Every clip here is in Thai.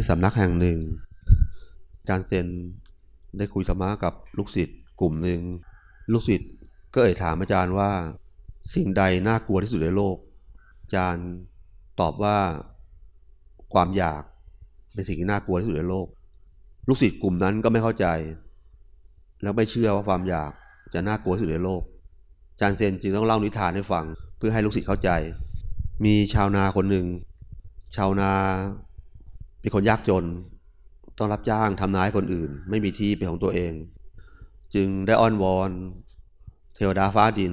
ที่สำนักแห่งหนึ่ง อาจารย์เซนได้คุยธรรมะกับลูกศิษย์กลุ่มหนึ่ง ลูกศิษย์ก็เอ่ยถามอาจารย์ว่า สิ่งใดน่ากลัวที่สุดในโลก อาจารย์ตอบว่าความอยากเป็นสิ่งที่น่ากลัวที่สุดในโลก ลูกศิษย์กลุ่มนั้นก็ไม่เข้าใจ แล้วไม่เชื่อว่าความอยากจะน่ากลัวที่สุดในโลก อาจารย์เซนจึงต้องเล่านิทานให้ฟังเพื่อให้ลูกศิษย์เข้าใจ มีชาวนาคนหนึ่ง ชาวนา เป็นคนยากจน ต้องรับจ้างทำนาให้คนอื่น ไม่มีที่เป็นของตัวเอง จึงได้อ้อนวอนเทวดาฟ้าดิน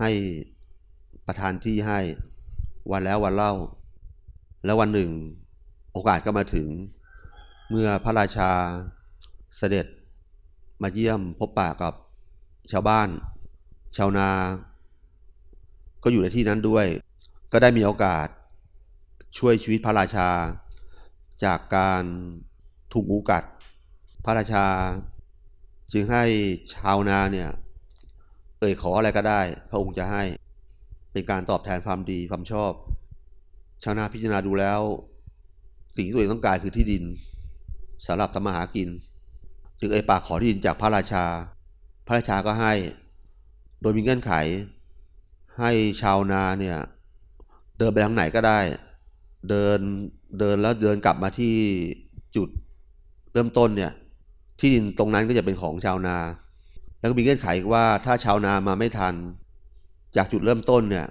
ให้ประทานที่ให้วันแล้ววันเล่า แล้ววันหนึ่ง โอกาสก็มาถึง เมื่อพระราชาเสด็จมาเยี่ยมพบปะกับชาวบ้าน ชาวนา ก็อยู่ในที่นั้นด้วย ก็ได้มีโอกาสช่วยชีวิตพระราชา จากการถูกงูกัด พระราชา จึงให้ชาวนาเนี่ยเอ่ยขออะไรก็ได้ พระองค์จะให้เป็นการตอบแทนความดีความชอบ ชาวนาพิจารณาดูแล้ว สิ่งที่ตัวเองต้องการคือที่ดินสำหรับทำมาหากิน จึงเอ่ยปากขอที่ดินจากพระราชา พระราชาก็ให้ โดยมีเงื่อนไข ให้ชาวนาเนี่ยเดินไปทางไหนก็ได้ เดินเดินแล้วเดินกลับมาที่จุดเริ่มต้นเนี่ย ที่ดินตรงนั้นก็จะเป็นของชาวนา แล้วก็มีเงื่อนไขว่าถ้าชาวนามาไม่ทัน จากจุดเริ่มต้นเนี่ย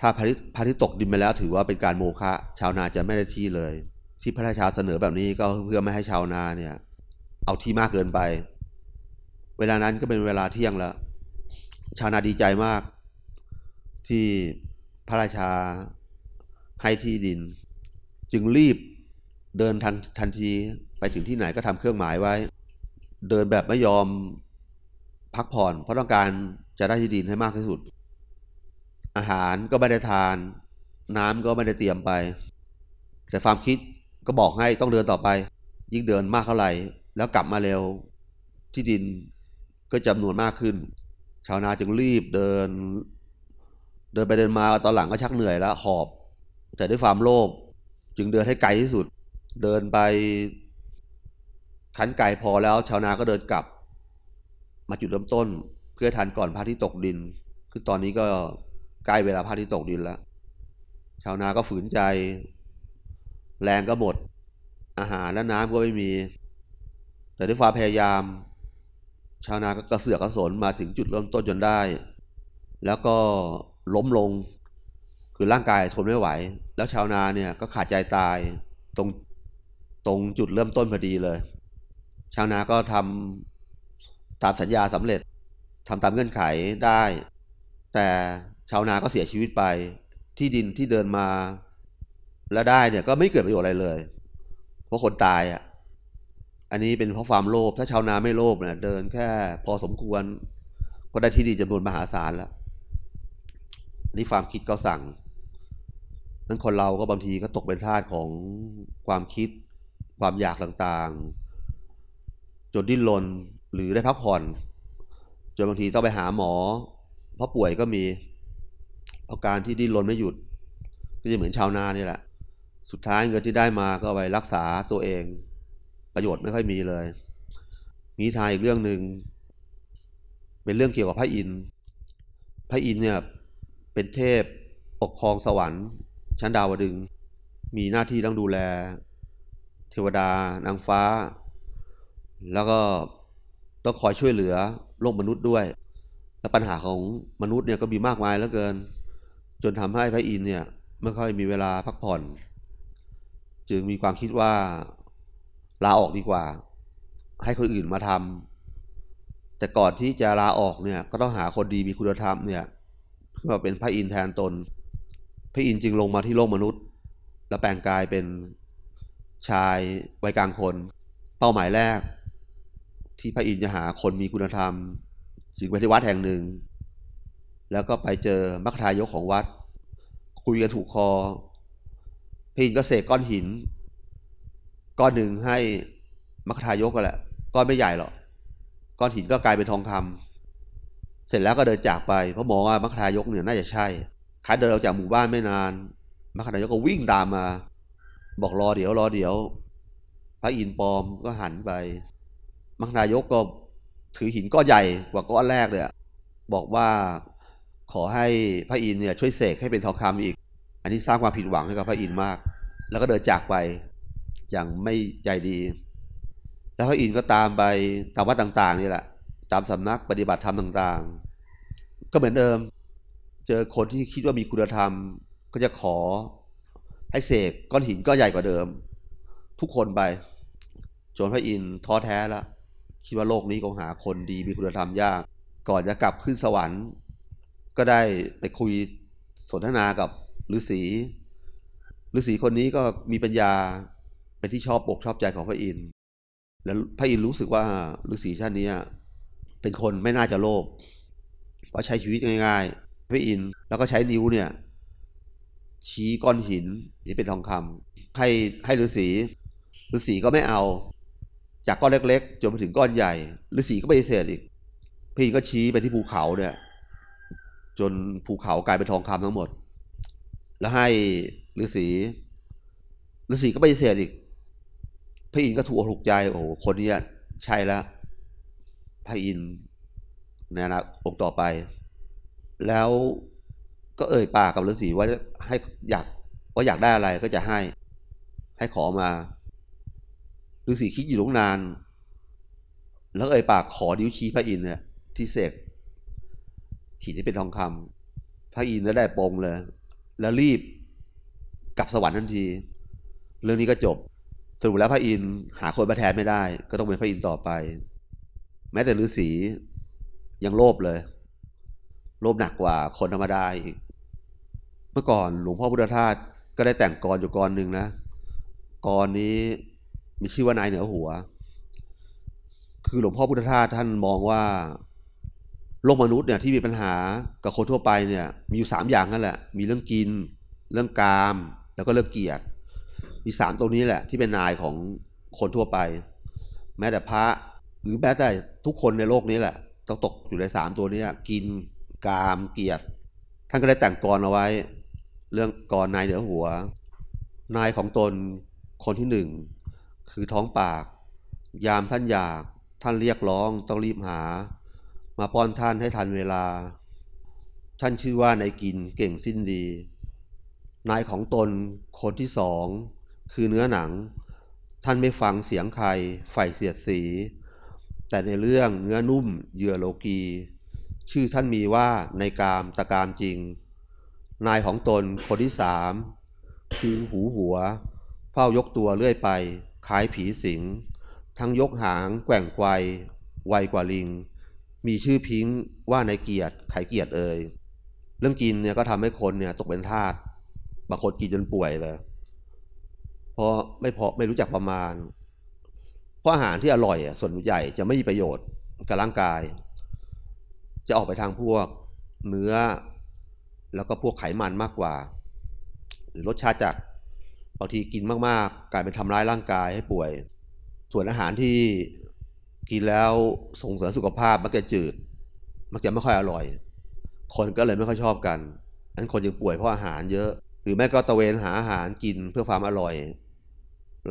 ถ้าพระพระที่ตกดินไปแล้วถือว่าเป็นการโมฆะชาวนาจะไม่ได้ที่เลย ที่พระราชาเสนอแบบนี้ก็เพื่อไม่ให้ชาวนาเนี่ย เอาที่มากเกินไป เวลานั้นก็เป็นเวลาเที่ยงแล้ว ชาวนาดีใจมาก ที่พระราชา ให้ที่ดิน จึงรีบเดินทันทันทีไปถึงที่ไหนก็ทำเครื่องหมายไว้ เดินแบบไม่ยอมพักผ่อน เพราะต้องการจะได้ที่ดินให้มากที่สุด อาหารก็ไม่ได้ทาน น้ำก็ไม่ได้เตรียมไป แต่ความคิดก็บอกให้ต้องเดินต่อไป ยิ่งเดินมากเท่าไหร่ แล้วกลับมาเร็วที่ดินก็จำนวนมากขึ้น ชาวนาจึงรีบเดิน เดินไปเดินมาตอนหลังก็ชักเหนื่อยแล้วหอบ แต่ด้วยความโลภจึงเดินให้ไกลที่สุด เดินไปขันไกลพอแล้วชาวนาก็เดินกลับ มาจุดเริ่มต้น เพื่อทันก่อนพระอาทิตย์ตกดิน คือตอนนี้ก็ใกล้เวลาพระอาทิตย์ตกดินแล้ว ชาวนาก็ฝืนใจ แรงก็หมด อาหารและน้ำก็ไม่มี แต่ด้วยความพยายาม ชาวนาก็กระเสือกกระสนมาถึงจุดเริ่มต้นจนได้ แล้วก็ล้มลง คือร่างกายทนไม่ไหว แล้วชาวนาเนี่ยก็ขาดใจตายตรงตรงจุดเริ่มต้นพอดีเลย ชาวนาก็ทำตามสัญญาสำเร็จทำตามเงื่อนไขได้ แต่ชาวนาก็เสียชีวิตไป ที่ดินที่เดินมา แล้วได้เนี่ยก็ไม่เกิดประโยชน์อะไรเลย เพราะคนตายอะอันนี้เป็นเพราะความโลภถ้าชาวนาไม่โลภเนี่ยเดินแค่พอสมควร ก็ได้ที่ดินจำนวนมหาศาลแล้วนี่ความคิดก็สั่ง นั้นคนเราก็บางทีก็ตกเป็นทาสของความคิด ความอยากต่างๆ จนดิ้นรนหรือได้พักผ่อน จนบางทีต้องไปหาหมอ เพราะป่วยก็มีเพราะการที่ดิ้นรนไม่หยุด ก็จะเหมือนชาวนานี่แหละ สุดท้ายเงินที่ได้มาก็ไปรักษาตัวเอง ประโยชน์ไม่ค่อยมีเลย มีทายอีกเรื่องหนึ่งเป็นเรื่องเกี่ยวกับพระอินทร์พระอินทร์เนี่ยเป็นเทพปกครองสวรรค์ ชั้นดาวดึง มีหน้าที่ต้องดูแล เทวดานางฟ้า แล้วก็ต้องคอยช่วยเหลือโลกมนุษย์ด้วย และปัญหาของมนุษย์เนี่ยก็มีมากมายเหลือเกิน จนทำให้พระอินเนี่ยไม่ค่อยมีเวลาพักผ่อน จึงมีความคิดว่าลาออกดีกว่า ให้คนอื่นมาทำแต่ก่อนที่จะลาออกเนี่ยก็ต้องหาคนดีมีคุณธรรมเนี่ยเพื่อมาเป็นพระอินทร์แทนตน พระอินทร์จึงลงมาที่โลกมนุษย์ และแปลงกายเป็นชายวัยกลางคน เป้าหมายแรก ที่พระอินทร์จะหาคนมีคุณธรรม จึงไปที่วัดแห่งหนึ่ง แล้วก็ไปเจอมัคทายกของวัด คุยกันถูกคอพระอินทร์ก็เสกก้อนหิน ก้อนหนึ่งให้มัคทายกก็แหละก้อนไม่ใหญ่หรอกก้อนหินก็กลายเป็นทองคำเสร็จแล้วก็เดินจากไปเพราะมองว่ามัคทายกเนี่ยน่าจะใช่ ขาเดินออกจากหมู่บ้านไม่นานมัคทายกก็วิ่งตามมา บอกรอเดี๋ยวรอเดี๋ยว พระอินทร์ปลอมก็หันไปมังนายกก็ถือหินก้อนใหญ่กว่าก้อนแรกเลยบอกว่าขอให้พระอินทร์เนี่ยช่วยเสกให้เป็นทองคำอีก อันนี้สร้างความผิดหวังให้กับพระอินทร์มาก แล้วก็เดินจากไปอย่างไม่ใจดี แล้วพระอินทร์ก็ตามไปตามวัดต่างๆนี่แหละ ตามสำนักปฏิบัติธรรมต่างๆ ก็เหมือนเดิม เจอคนที่คิดว่ามีคุณธรรม ก็จะขอให้เสกก้อนหินก็ใหญ่กว่าเดิม ทุกคนไปจนพระอินทร์ท้อแท้แล้วคิดว่าโลกนี้คงหาคนดีมีคุณธรรมยาก ก่อนจะกลับขึ้นสวรรค์ ก็ได้ไปคุยสนทนากับฤาษีฤาษีคนนี้ก็มีปัญญาเป็นที่ชอบอกชอบใจของพระอินทร์แล้วพระอินทร์รู้สึกว่าฤาษีท่านนี้เป็นคนไม่น่าจะโลภเพราะใช้ชีวิตง่าย พระอินทร์แล้วก็ใช้นิ้วเนี่ยชี้ก้อนหินนี่เป็นทองคำให้ให้ฤาษีฤาษีก็ไม่เอา จากก้อนเล็ก ๆ จนไปถึงก้อนใหญ่ฤาษีก็ปเสธอีกพระอินทร์ก็ชี้ไปที่ภูเขาเนี่ย จนภูเขากลายเป็นทองคำทั้งหมด แล้วให้ฤาษีฤาษีก็ปเสธอีกพระอินทร์ก็ถูกอกถูกใจโอ้โหคนนี้ใช่แล้วพระอินทร์ในอนาคตต่อไป แล้วก็เอ่ยปากกับฤาษีว่าให้อยากว่าอยากได้อะไรก็จะให้ ให้ขอมาฤาษีคิดอยู่ตั้งนาน แล้วเอ่ยปากขอดิ้วชี้พระอินทร์เนี่ยที่เสกหินที่เป็นทองคำพระอินทร์แล้วได้ปงเลย แล้วรีบกลับสวรรค์ทันที เรื่องนี้ก็จบสรุปแล้วพระอินทร์หาคนมาแทนไม่ได้ ก็ต้องเป็นพระอินทร์ต่อไป แม้แต่ฤาษียังโลภเลย โลภหนักกว่าคนธรรมดาอีก เมื่อก่อนหลวงพ่อพุทธทาสก็ได้แต่งกรอยู่กรหนึ่งนะกรนี้มีชื่อว่านายเหนือหัว คือหลวงพ่อพุทธทาสท่านมองว่าโลกมนุษย์เนี่ยที่มีปัญหากับคนทั่วไปเนี่ยมีอยู่สามอย่างนั่นแหละ มีเรื่องกิน เรื่องกาม แล้วก็เรื่องเกียรติ มีสามตรงนี้แหละ ที่เป็นนายของคนทั่วไป แม้แต่พระหรือแม้แต่ทุกคนในโลกนี้แหละ ต้องตกอยู่ในสามตัวนี้กิน กามเกียรติท่านก็ได้แต่งกรเอาไว้ เรื่องกรนายเหนือหัว นายของตนคนที่หนึ่งคือท้องปาก ยามท่านอยากท่านเรียกร้องต้องรีบหา มาป้อนท่านให้ทันเวลา ท่านชื่อว่านายกินเก่งสิ้นดี นายของตนคนที่สองคือเนื้อหนัง ท่านไม่ฟังเสียงใครใฝ่เสียดสี แต่ในเรื่องเนื้อนุ่มเยื่อโลกี ชื่อท่านมีว่าในกามตะกามจริง นายของตนคนที่สามคือหูหัวเฝ้ายกตัวเลื่อยไปคล้ายผีสิง ทั้งยกหางแกว่งไกวไวกว่าลิง มีชื่อพิงว่าในเกียรติไขเกียรติเอ่ยเรื่องกินเนี่ยก็ทำให้คนเนี่ยตกเป็นทาสบางคนกินจนป่วยเลยเพราะไม่พอไม่รู้จักประมาณ เพราะอาหารที่อร่อยส่วนใหญ่จะไม่มีประโยชน์กับร่างกาย จะออกไปทางพวกเนื้อ แล้วก็พวกไขมันมากกว่า หรือรสชาติจัดบางทีกินมากๆ กลายเป็นทำร้ายร่างกายให้ป่วย ส่วนอาหารที่กินแล้วส่งเสริมสุขภาพมักจะจืด มักจะไม่ค่อยอร่อย คนก็เลยไม่ค่อยชอบกันนั้นคนยังป่วยเพราะอาหารเยอะ หรือแม่ก็ตะเวนหาอาหารกินเพื่อความอร่อย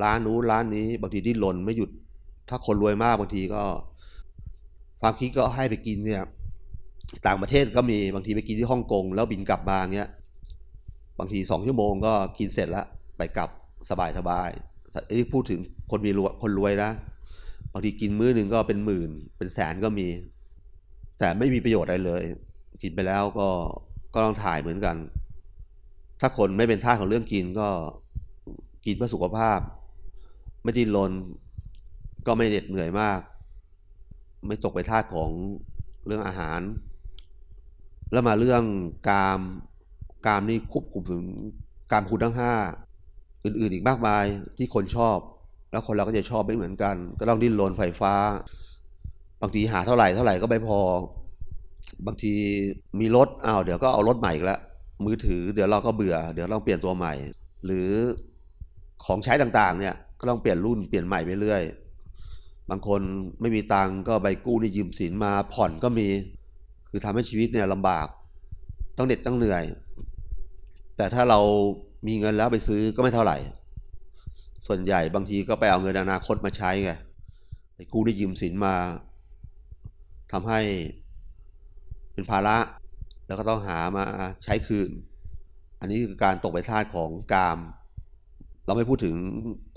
ร้านนู้นร้านนี้บางทีดิ้นรนไม่หยุด ถ้าคนรวยมากบางทีก็ ความคิดก็ให้ไปกินเนี่ย ต่างประเทศก็มีบางทีไปกินที่ฮ่องกงแล้วบินกลับมาเนี้ยบางทีสองชั่วโมงก็กินเสร็จแล้วไปกลับสบายสบายไอ้ที่พูดถึงคนมีรวยคนรวยนะบางทีกินมื้อหนึ่งก็เป็นหมื่น เป็นแสนก็มี แต่ไม่มีประโยชน์อะไรเลย กินไปแล้วก็ก็ต้องถ่ายเหมือนกัน ถ้าคนไม่เป็นท่าของเรื่องกินก็กินเพื่อสุขภาพ ไม่ดิ้นรนก็ไม่เหน็ดเหนื่อยมาก ไม่ตกไปท่าของเรื่องอาหาร แล้วมาเรื่องกามกามนี่ควบคุมถึงกามคุณทั้งห้าอื่นๆอีกมากมายที่คนชอบ แล้วคนเราก็จะชอบไม่เหมือนกัน ก็ต้องดิ้นรนไฟฟ้า บางทีหาเท่าไหร่เท่าไหร่ก็ไม่พอ บางทีมีรถอ้าวเดี๋ยวก็เอารถใหม่อีกแล้วมือถือเดี๋ยวเราก็เบื่อ เดี๋ยวเราเปลี่ยนตัวใหม่ หรือของใช้ต่างๆ เนี่ยก็ต้องเปลี่ยนรุ่นเปลี่ยนใหม่ไปเรื่อย บางคนไม่มีตังก็ไปกู้นี่ยืมสินมาผ่อนก็มี คือทำให้ชีวิตเนี่ยลำบาก ต้องเด็ดต้องเหนื่อย แต่ถ้าเรามีเงินแล้วไปซื้อก็ไม่เท่าไหร่ ส่วนใหญ่บางทีก็ไปเอาเงินอนาคตมาใช้ไงไปกู้ได้ยืมสินมาทำให้เป็นภาระ แล้วก็ต้องหามาใช้คืน อันนี้คือการตกไปท่าของกาม เราไม่พูดถึง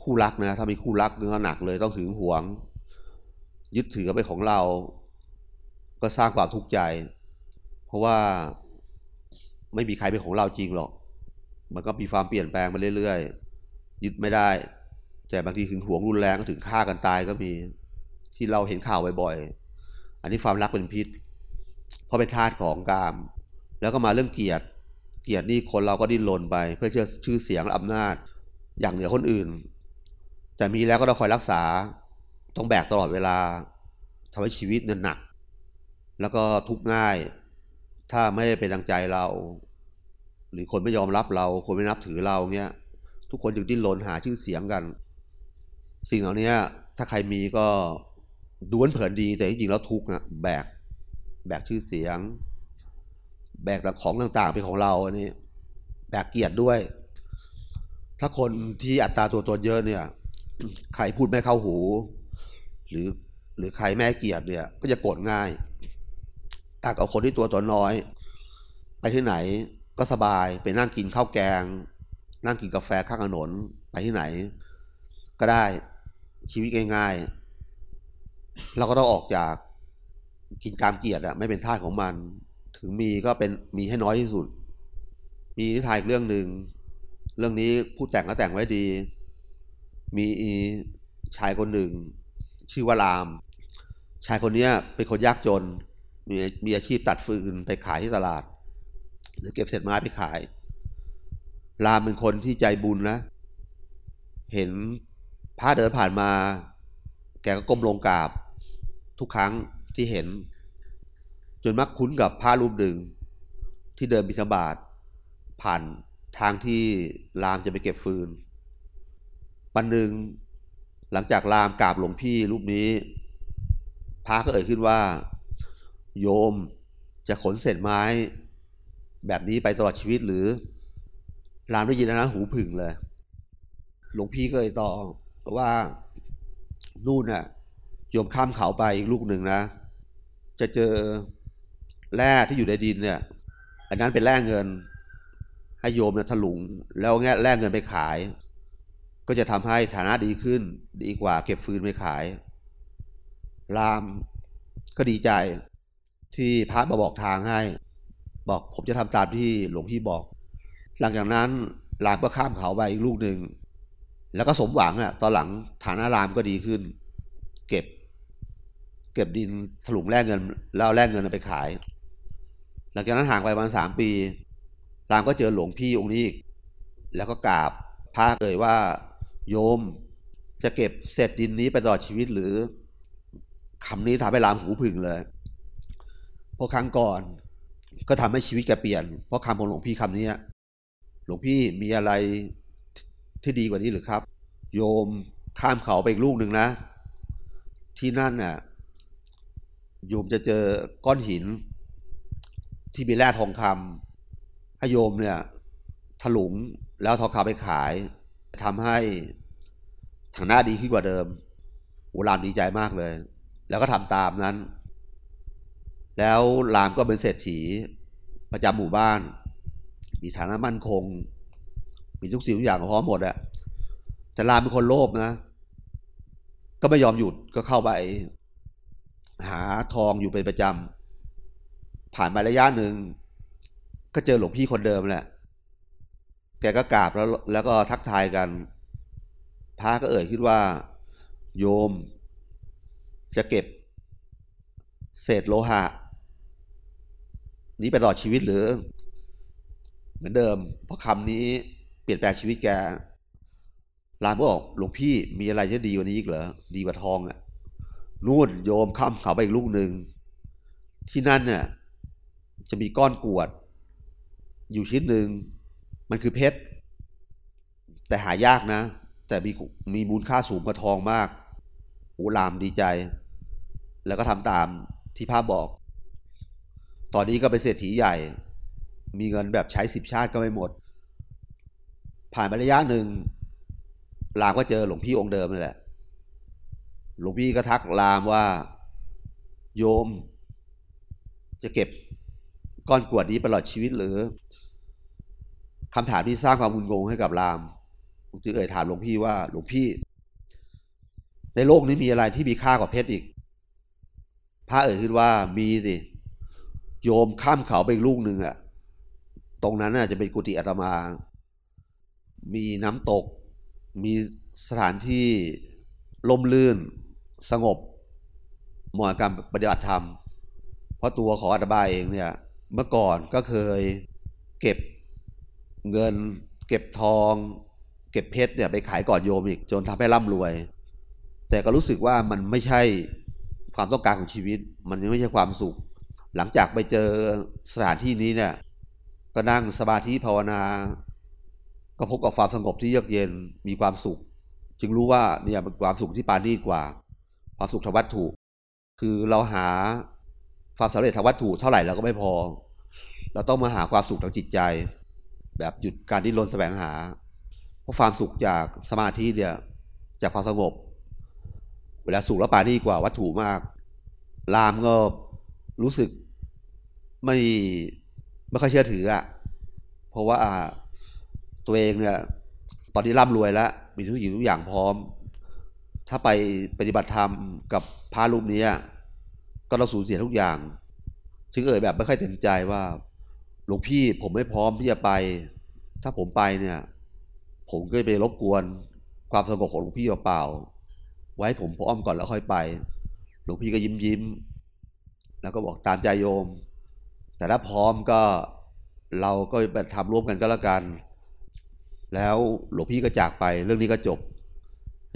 คู่รักนะ ถ้ามีคู่รักเนื้อหนักเลยต้องถึงหวง ยึดถือไปของเรา ก็สร้างความทุกข์ใจ เพราะว่าไม่มีใครเป็นของเราจริงหรอก มันก็มีความเปลี่ยนแปลงไปเรื่อยๆ ยึดไม่ได้ แต่บางทีถึงหวงรุนแรงก็ถึงฆ่ากันตายก็มีที่เราเห็นข่าวบ่อยๆ อันนี้ความรักเป็นพิษ เพราะเป็นธาตุของกาม แล้วก็มาเรื่องเกียรติ เกียรตินี่คนเราก็ดิ้นรนไป เพื่อเชื่อชื่อเสียงอำนาจ อย่างเหนือคนอื่น แต่มีแล้วก็ต้องคอยรักษา ต้องแบกตลอดเวลาทำให้ชีวิตเนี่ยหนัก แล้วก็ทุกง่าย ถ้าไม่เป็นดังใจเรา หรือคนไม่ยอมรับเรา คนไม่นับถือเราเงี้ย ทุกคนจึงดิ้นรนหาชื่อเสียงกัน สิ่งเหล่านี้ถ้าใครมีก็ดูนเผินดีแต่จริงๆแล้วทุกข์นะแบก แบกชื่อเสียง แบกของต่างๆเป็นของเราอันนี้แบกเกียรติด้วย ถ้าคนที่อัตราตัวตนเยอะเนี่ย ใครพูดไม่เข้าหู หรือหรือใครแม่เกียรติเนี่ย ก็จะโกรธง่าย ต่างกับคนที่ตัวตนน้อย ไปที่ไหนก็สบายไปนั่งกินข้าวแกง นั่งกินกาแฟข้างถนนไปที่ไหน ก็ได้ชีวิตง่ายๆ เราก็ต้องออกจากกินกามเกียรติอะไม่เป็นท่าของมัน ถึงมีก็เป็นมีให้น้อยที่สุด มีนิทานอีกเรื่องหนึ่งเรื่องนี้ผู้แต่งก็แต่งไว้ดี มีชายคนหนึ่ง ชื่อว่าราม ชายคนนี้เป็นคนยากจน มีมีอาชีพตัดฟืนไปขายที่ตลาด หรือเก็บเศษไม้ไปขาย รามเป็นคนที่ใจบุญนะ เห็นพระเดินผ่านมา แกก็ก้มลงกราบ ทุกครั้งที่เห็น จนมักคุ้นกับพระรูปหนึ่ง ที่เดินบิณฑบาตผ่านทางที่รามจะไปเก็บฟืนวันหนึ่งหลังจากรามกราบหลวงพี่รูปนี้พระก็เอ่ยขึ้นว่า โยมจะขนเศษไม้ แบบนี้ไปตลอดชีวิตหรือรามได้ยินแล้วนะหูผึ่งเลย หลวงพี่ก็เลยต่อว่านู่นน่ะโยมข้ามเขาไปอีกลูกหนึ่งนะ จะเจอแร่ที่อยู่ในดินเนี่ย อันนั้นเป็นแร่เงิน ให้โยมเนี่ยถลุง แล้วแง่แร่เงินไปขาย ก็จะทำให้ฐานะดีขึ้น ดีกว่าเก็บฟืนไปขาย รามก็ดีใจ ที่พระมาบอกทางให้ บอกผมจะทำตามที่หลวงพี่บอก หลังจากนั้นรามก็ข้ามเขาไปอีกลูกหนึ่งแล้วก็สมหวังอะ ตอนหลังฐานะรามก็ดีขึ้น เก็บ เก็บดินถลุงแร่เงิน แล้วแร่เงินไปขาย หลังจากนั้นห่างไปประมาณสามปีรามก็เจอหลวงพี่องค์นี้อีกแล้วก็กราบพระเอ่ยว่าโยมจะเก็บเศษดินนี้ไปตลอดชีวิตหรือคำนี้ทำให้รามหูผึ่งเลย พราะครั้งก่อน ก็ทำให้ชีวิตแกเปลี่ยน เพราะคำของหลวงพี่คำนี้หลวงพี่มีอะไรที่ดีกว่านี้หรือครับ โยมข้ามเขาไปอีกลูกหนึ่งนะ ที่นั่นน่ะ โยมจะเจอก้อนหิน ที่มีแร่ทองคำให้โยมเนี่ย ถลุงแล้วทองคำไปขายทำให้ทางหน้าดีขึ้นกว่าเดิมอุรามดีใจมากเลย แล้วก็ทำตามนั้น แล้วรามก็เป็นเศรษฐีประจำหมู่บ้าน มีฐานะมั่นคง มีทุกสิ่งทุกอย่างพร้อมหมดอะแต่รามเป็นคนโลภนะ ก็ไม่ยอมหยุดก็เข้าไป หาทองอยู่เป็นประจำผ่านมาระยะหนึ่ง ก็เจอหลวงพี่คนเดิมแหละ แกก็กราบแล้วแล้วก็ทักทายกันพระก็เอ่ยขึ้นว่า โยม จะเก็บ เศษโลหะ นี้ไปตลอดชีวิตหรือ เหมือนเดิม เพราะคำนี้เปลี่ยนแปลงชีวิตแกรามก็บอกหลวงพี่มีอะไรจะดีกว่านี้อีกเหรอดีกว่าทองอะ่ะนู่นโยมข้ามเขาไปอีกลูกหนึ่งที่นั่นเนี่ยจะมีก้อนกวด อยู่ชิ้นหนึ่งมันคือเพชร แต่หายากนะ แต่มีมีมูลค่าสูงกว่าทองมากอูรามดีใจ แล้วก็ทำตามที่ภาพบอก ตอนนี้ก็เป็นเศรษฐีใหญ่ มีเงินแบบใช้สิบชาติก็ไม่หมด ผ่านไประยะหนึ่งรามก็เจอหลวงพี่องค์เดิมนี่แหละ หลวงพี่ก็ทักรามว่า โยม จะเก็บก้อนกวดนี้ตลอดชีวิตหรือคำถามที่สร้างความงุนงงให้กับรามจึงเอ่ยถามหลวงพี่ว่าหลวงพี่ ในโลกนี้มีอะไรที่มีค่ากว่าเพชรอีกพระเอ่ยขึ้นว่ามีสิ โยมข้ามเขาไปอีกลูกหนึ่งอะตรงนั้นน่ะจะเป็นกุฏิอาตมา มีน้ำตก มีสถานที่ลมลื่น สงบเหมาะกับการปฏิบัติธรรม เพราะตัวของอาตมาเองเนี่ยเมื่อก่อนก็เคยเก็บเงิน เก็บทอง เก็บเพชรเนี่ยไปขายก่อนโยมอีกจนทำให้ร่ำรวย แต่ก็รู้สึกว่ามันไม่ใช่ความต้องการของชีวิต มันยังไม่ใช่ความสุข หลังจากไปเจอสถานที่นี้เนี่ย ก็นั่งสมาธิภาวนา ก็พบกับความสงบที่เยือกเย็นมีความสุข จึงรู้ว่าเนี่ยเป็นความสุขที่ปานีกว่า ความสุขทางวัตถุ คือเราหาความสำเร็จทางวัตถุเท่าไหร่เราก็ไม่พอ เราต้องมาหาความสุขทางจิตใจ แบบหยุดการดิ้นรนแสวงหา เพราะความสุขจากสมาธิเนี่ยจากความสงบ เวลาสุขแล้วปานีกว่าวัตถุมากรามก็รู้สึก ไม่ไม่ค่อยเชื่อถืออะเพราะว่าตัวเองเนี่ย ตอนนี้ร่ำรวยแล้ว มีทุกอย่างทุกอย่างพร้อม ถ้าไปปฏิบัติธรรมกับพระรูปนี้ก็ต้องสูญเสียทุกอย่างจึงเอ่ยแบบไม่ค่อยเต็มใจว่าหลวงพี่ผมไม่พร้อมที่จะไป ถ้าผมไปเนี่ย ผมก็ไปรบกวนความสงบของหลวงพี่เปล่าไว้ผมพร้อมก่อนแล้วค่อยไป หลวงพี่ก็ยิ้มยิ้ม แล้วก็บอกตามใจโยม แต่ถ้าพร้อมก็เราก็ไปทำร่วมกันก็แล้วกัน แล้วหลวงพี่ก็จากไปเรื่องนี้ก็จบ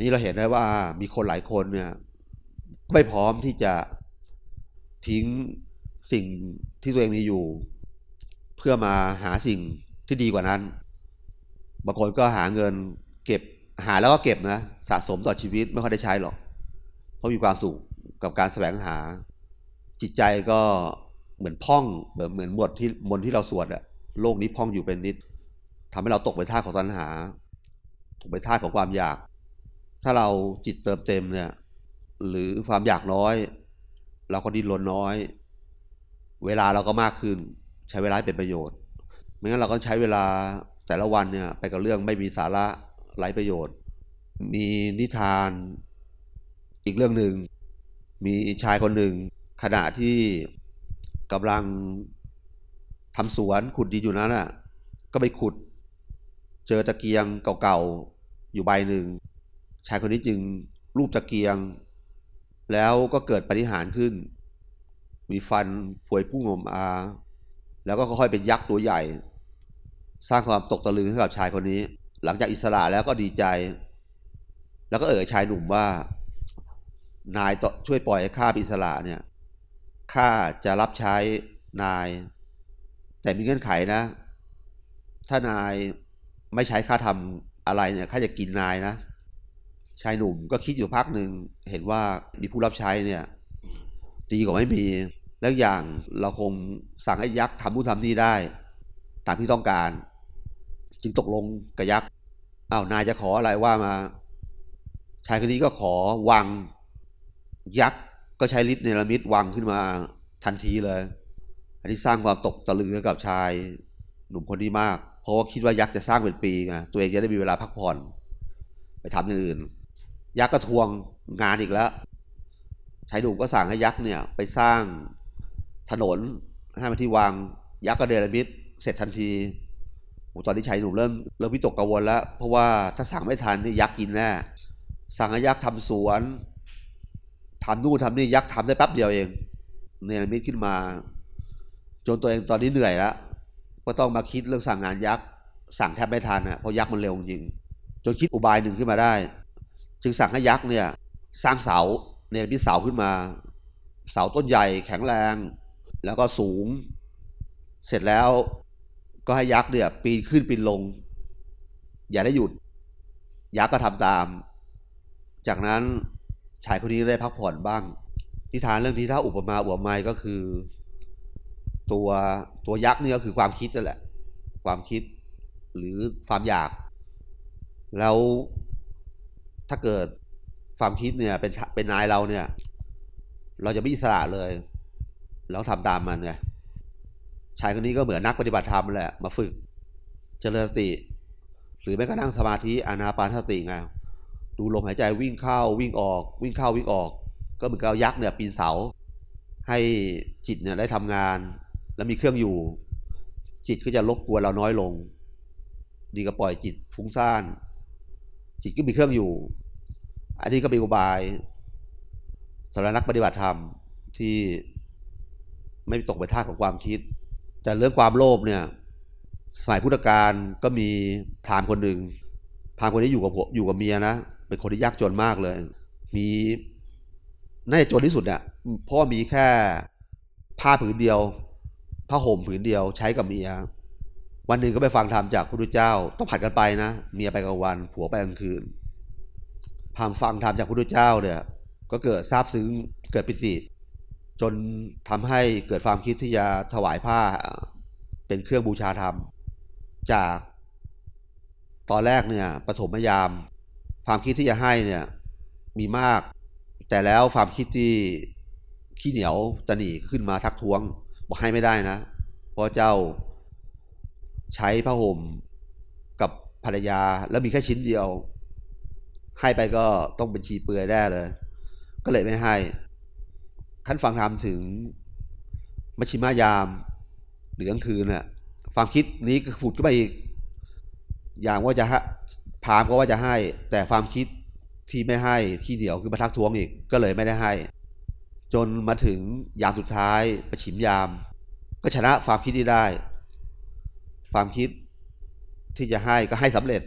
นี้เราเห็นได้ว่ามีคนหลายคนเนี่ยไม่พร้อมที่จะทิ้งสิ่งที่ตัวเองมีอยู่ เพื่อมาหาสิ่งที่ดีกว่านั้น บางคนก็หาเงินเก็บหาแล้วก็เก็บนะสะสมต่อชีวิตไม่ค่อยได้ใช้หรอก เพราะมีความสุขกับการแสวงหา จิตใจก็ เหมือนพ่องเหมือนเหมือนบทที่มนที่เราสวดอะโลกนี้พ่องอยู่เป็นนิดทำให้เราตกไปท่าของตัณหา ตกไปท่าของความอยาก ถ้าเราจิตเติมเต็มเนี่ย หรือความอยากน้อย เราก็ดิ้นรนน้อย เวลาเราก็มากขึ้น ใช้เวลาเป็นประโยชน์ ไม่งั้นเราก็ใช้เวลาแต่ละวันเนี่ย ไปกับเรื่องไม่มีสาระไร้ประโยชน์ มีนิทานอีกเรื่องหนึ่งมีชายคนหนึ่งขณะที่ กำลังทำสวนขุดดินอยู่นั้นอะ ก็ไปขุด เจอตะเกียงเก่าๆอยู่ใบหนึ่งชายคนนี้จึงรูปตะเกียง แล้วก็เกิดปฏิหารขึ้น มีฟันผวยพุ่งออา แล้วก็ค่อยๆเป็นยักษ์ตัวใหญ่ สร้างความตกตะลึงให้กับชายคนนี้ หลังจากอิสระแล้วก็ดีใจ แล้วก็เอ่ยชายหนุ่มว่า นายช่วยปล่อยให้ข้าอิสระเนี่ย ข้าจะรับใช้นาย แต่มีเงื่อนไขนะ ถ้านายไม่ใช้ข้าทำอะไรเนี่ยข้าจะกินนายนะชายหนุ่มก็คิดอยู่พักหนึ่งเห็นว่ามีผู้รับใช้เนี่ย ดีกว่าไม่มี แล้วอย่างเราคงสั่งให้ยักษ์ทำนู่นทำนี่ได้ ตามที่ต้องการ จึงตกลงกับยักษ์อ้าวนายจะขออะไรว่ามา ชายคนนี้ก็ขอวังยักษ์ ก็ใช้ฤทธิ์เนรมิตวังขึ้นมาทันทีเลย อันนี้สร้างความตกตะลึงกับชายหนุ่มคนนี้มาก เพราะว่าคิดว่ายักษ์จะสร้างเป็นปีไงตัวเองจะได้มีเวลาพักผ่อน ไปทำอย่างอื่น ยักษ์ก็ทวงงานอีกแล้วชายหนุ่มก็สั่งให้ยักษ์เนี่ยไปสร้างถนนให้มาที่วังยักษ์ก็เดรมิตเสร็จทันทีตอนนี้ชายหนุ่มเริ่มเริ่มวิตกกังวลแล้ว เพราะว่าถ้าสั่งไม่ทันนี่ยักษ์กินแน่สั่งให้ยักษ์ทำสวน ทำนู่นทำนี่ยักษ์ทำได้แป๊บเดียวเองเนรมิตขึ้นมา จนตัวเองตอนนี้เหนื่อยแล้วก็ต้องมาคิดเรื่องสั่งงานยักษ์สั่งแทบไม่ทันอะเพราะยักษ์มันเร็วจริงจนคิดอุบายหนึ่งขึ้นมาได้ จึงสั่งให้ยักษ์เนี่ย สร้างเสาเนรมิตเสาขึ้นมา เสาต้นใหญ่แข็งแรง แล้วก็สูง เสร็จแล้วก็ให้ยักษ์เนี่ย ปีนขึ้นปีนลง อย่าได้หยุด ยักษ์ก็ทำตาม จากนั้น ชายคนนี้ได้พักผ่อนบ้าง นิทานเรื่องที่ถ้าอุปมาอุปไมยก็คือ ตัวตัวยักษ์นี่ก็คือความคิดนั่นแหละ ความคิดหรือความอยาก แล้วถ้าเกิดความคิดเนี่ยเป็นเป็นนายเราเนี่ย เราจะไม่อิสระเลยแล้วทำตามมันไงชายคนนี้ก็เหมือนนักปฏิบัติธรรมแหละมาฝึก เจริญสติ หรือแม้กระทั่งสมาธิอานาปานสติไง ดูลมหายใจวิ่งเข้าวิ่งออก วิ่งเข้าวิ่งออก ก็เหมือนกับยักษ์เนี่ยปีนเสา ให้จิตเนี่ยได้ทำงาน แล้วมีเครื่องอยู่ จิตก็จะรบกวนเราน้อยลง ดีก็ปล่อยจิตฟุ้งซ่าน จิตก็มีเครื่องอยู่ อันนี้ก็เป็นอุบายสำหรับนักปฏิบัติธรรมที่ไม่ตกไปท่าของความคิด แต่เรื่องความโลภเนี่ยสมัยพุทธกาลก็มีพราหมณ์คนหนึ่งพราหมณ์คนนี้อยู่กับอยู่กับเมียนะ เป็นคนที่ยากจนมากเลย มีน่าจะจนที่สุดเนี่ยเพราะว่ามีแค่ผ้าผืนเดียวผ้าห่มผืนเดียวใช้กับเมีย วันหนึ่งก็ไปฟังธรรมจากพระพุทธเจ้า ต้องผัดกันไปนะเมียไปกลางวัน ผัวไปกลางคืนพามฟังธรรมจากพระพุทธเจ้าเนี่ย ก็เกิดซาบซึ้งเกิดปิติ จนทำให้เกิดความคิดที่จะถวายผ้าเป็นเครื่องบูชาธรรม จากตอนแรกเนี่ยปฐมยาม ความคิดที่จะให้เนี่ยมีมาก แต่แล้วความคิดที่ขี้เหนียวตะหนีขึ้นมาทักท้วงบอกให้ไม่ได้นะ เพราะเจ้าใช้ผ้าห่มกับภรรยาแล้วมีแค่ชิ้นเดียว ให้ไปก็ต้องเป็นชีเปลือยแน่เลย ก็เลยไม่ให้ขั้นฟังธรรมถึงมชิมายามหรือกลางคืนน่ะความคิดนี้ก็ผุดขึ้นมาอีก อย่างว่าจะ พามก็ว่าจะให้ แต่ความคิดที่ไม่ให้ที่เดียวคือมาทักท้วงอีกก็เลยไม่ได้ให้ จนมาถึงยามสุดท้ายประชิมยาม ก็ชนะความคิดนี้ได้ ความคิดที่จะให้ก็ให้สำเร็จ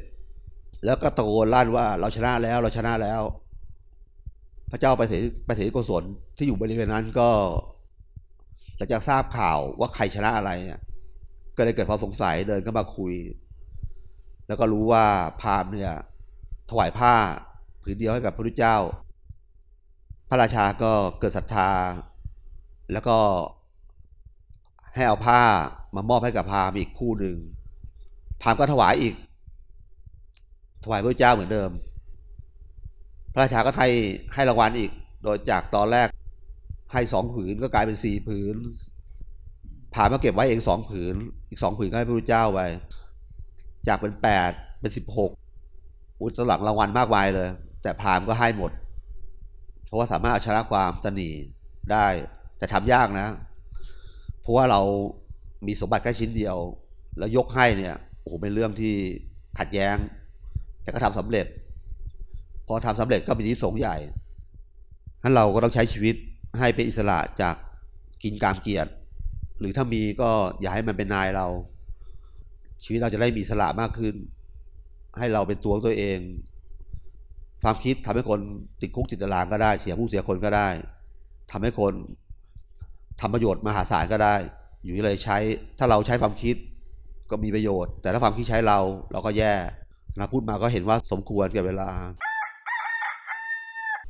แล้วก็ตะโกนลั่นว่าเราชนะแล้วเราชนะแล้ว พระเจ้าไปเสดไปเสดกุศลที่อยู่บริเวณนั้นก็หลังจากทราบข่าวว่าใครชนะอะไรเนี่ยก็เลยเกิดความสงสัยเดินเข้ามาคุย แล้วก็รู้ว่าพราหมณ์เนี่ยถวายผ้าผืนเดียวให้กับพระพุทธเจ้า พระราชาก็เกิดศรัทธา แล้วก็ให้เอาผ้ามามอบให้กับพราหมณ์อีกคู่หนึ่งพราหมณ์ก็ถวายอีก ถวายพระเจ้าเหมือนเดิม พระราชาก็ให้ให้รางวัลอีก โดยจากตอนแรกให้สองผืนก็กลายเป็นสี่ผืนพราหมณ์ก็เก็บไว้เองสองผืน อีกสองผืนก็ให้พระพุทธเจ้าไป จากเป็นแปดเป็นสิบหกอุตสลักรางวัลมากมายเลย แต่พามก็ให้หมด เพราะว่าสามารถเอาชนะความตนีได้ แต่ทำยากนะ เพราะว่าเรามีสมบัติแค่ชิ้นเดียว แล้วยกให้เนี่ยโอ้โหเป็นเรื่องที่ขัดแย้ง แต่ก็ทำสำเร็จ พอทำสำเร็จก็มีที่สงใหญ่ท่านเราก็ต้องใช้ชีวิตให้เป็นอิสระจากกินกามเกียรติ หรือถ้ามีก็อย่าให้มันเป็นนายเรา ชีวิตเราจะได้มีสละมากขึ้น ให้เราเป็นตัวตัวเอง ความคิดทำให้คนติดคุกติดตารางก็ได้ เสียผู้เสียคนก็ได้ทำให้คนทำประโยชน์มหาศาลก็ได้ อยู่ที่เลยใช้ ถ้าเราใช้ความคิดก็มีประโยชน์ แต่ถ้าความคิดใช้เราเราก็แย่นะพูดมาก็เห็นว่าสมควรกับเวลา